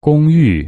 公寓。